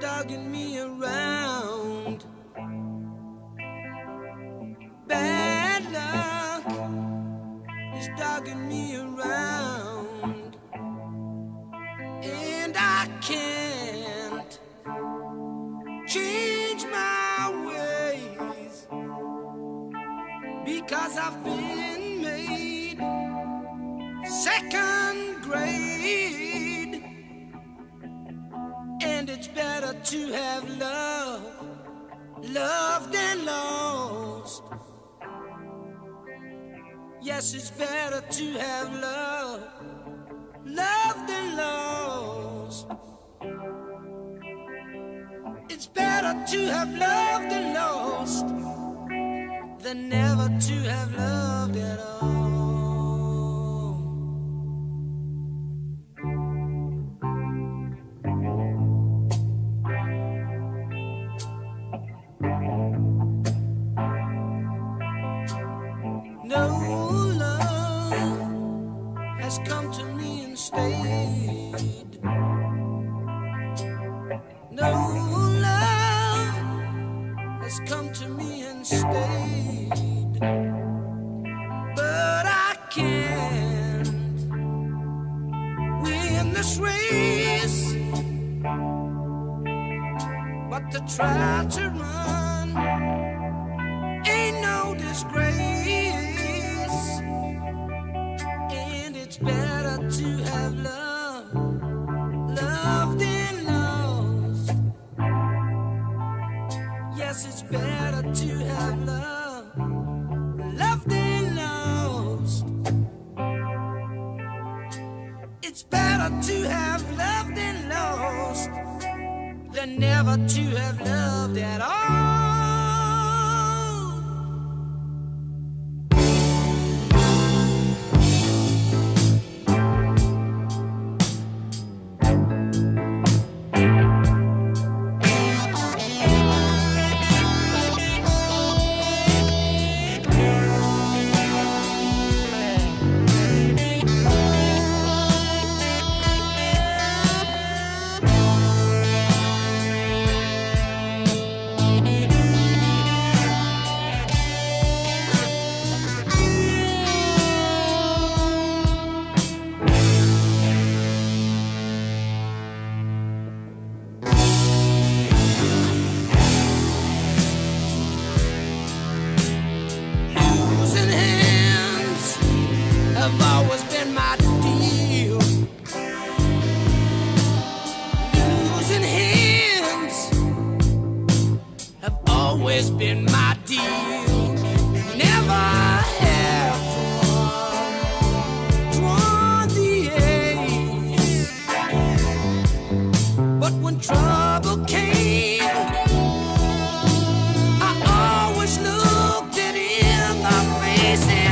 dogging me around. you have loved, loved and lost. Yes, it's better to have loved, loved and lost. It's better to have loved and lost than never to have loved at all. It's better to have loved, than lost. Yes, it's better to have than lost. It's better to have than lost than never to have loved at all. this is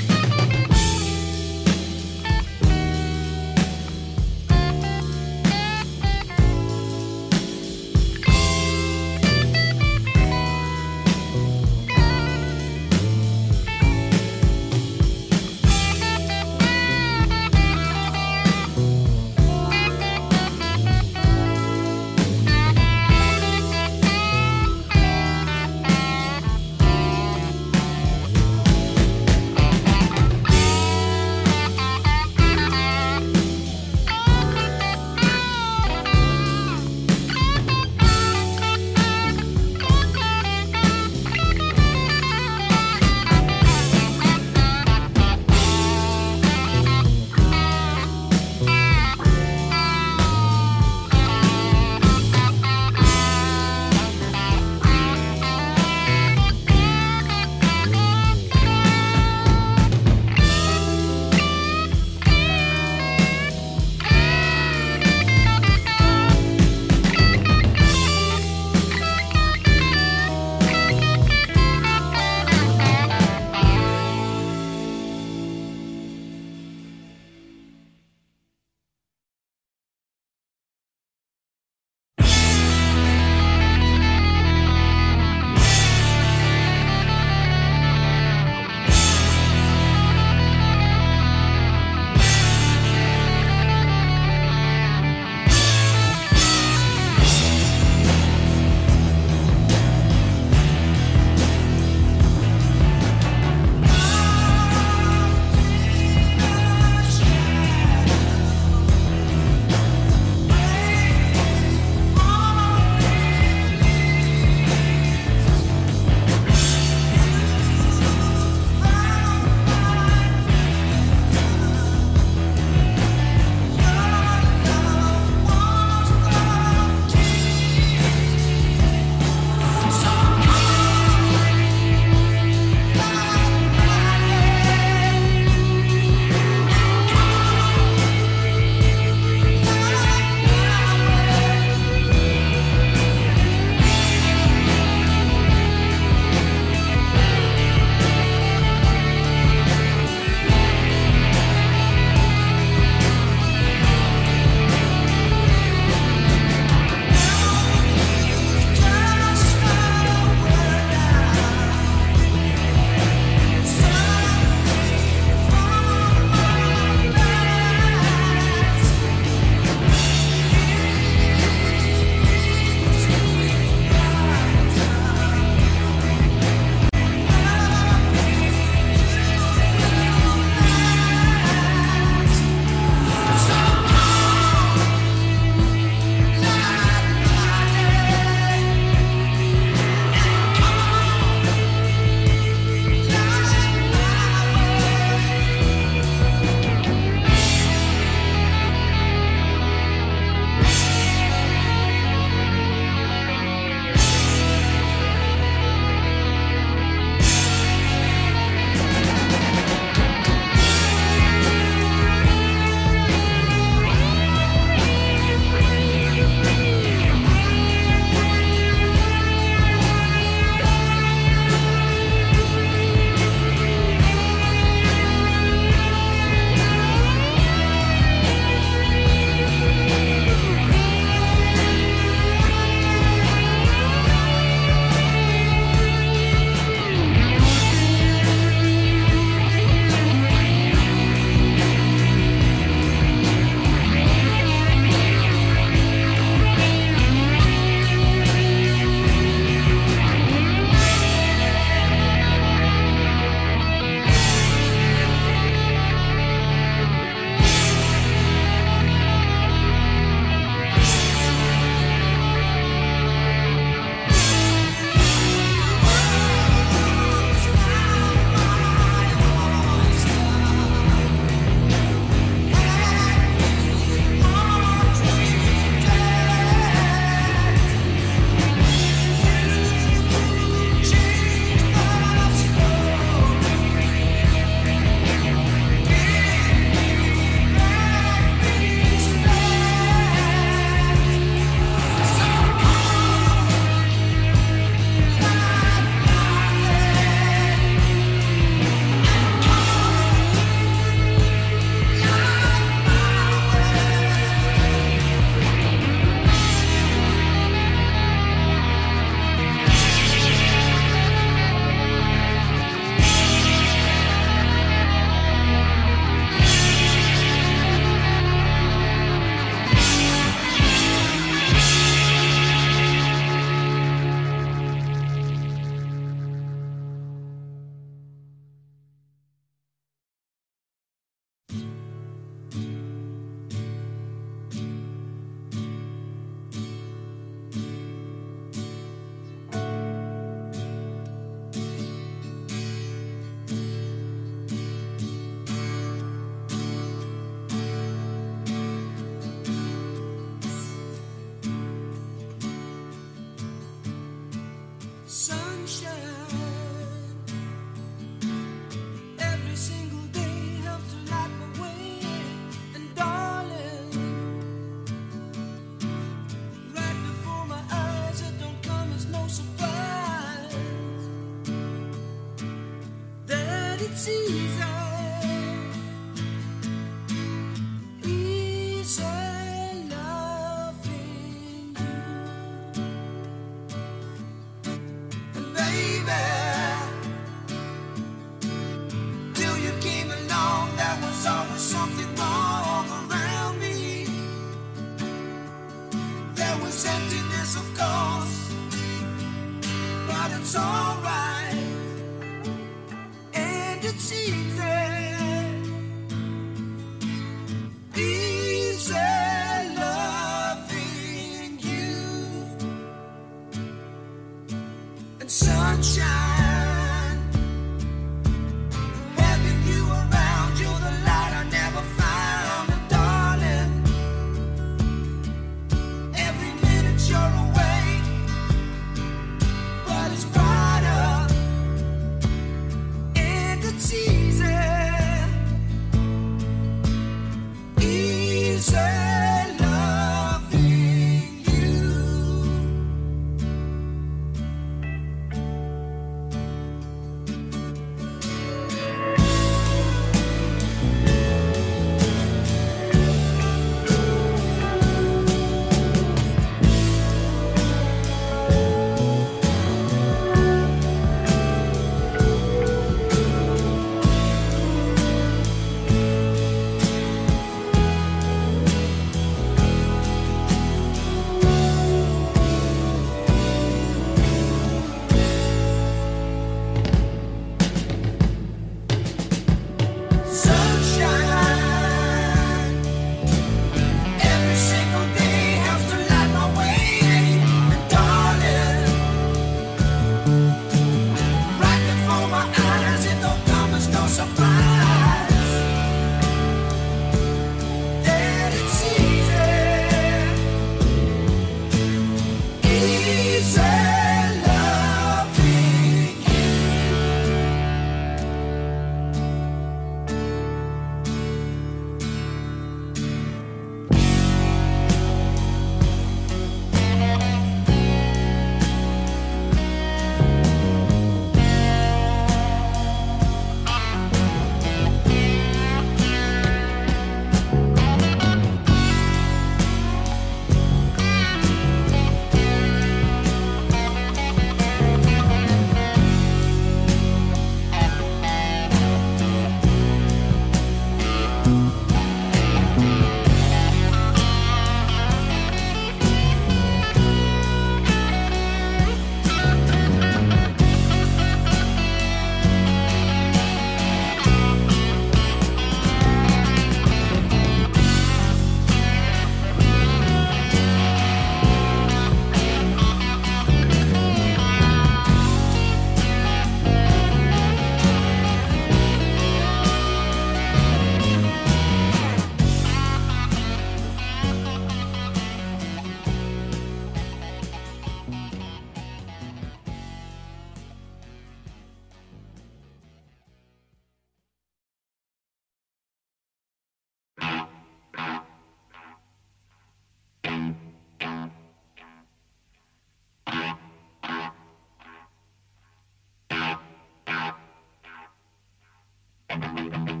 Just keep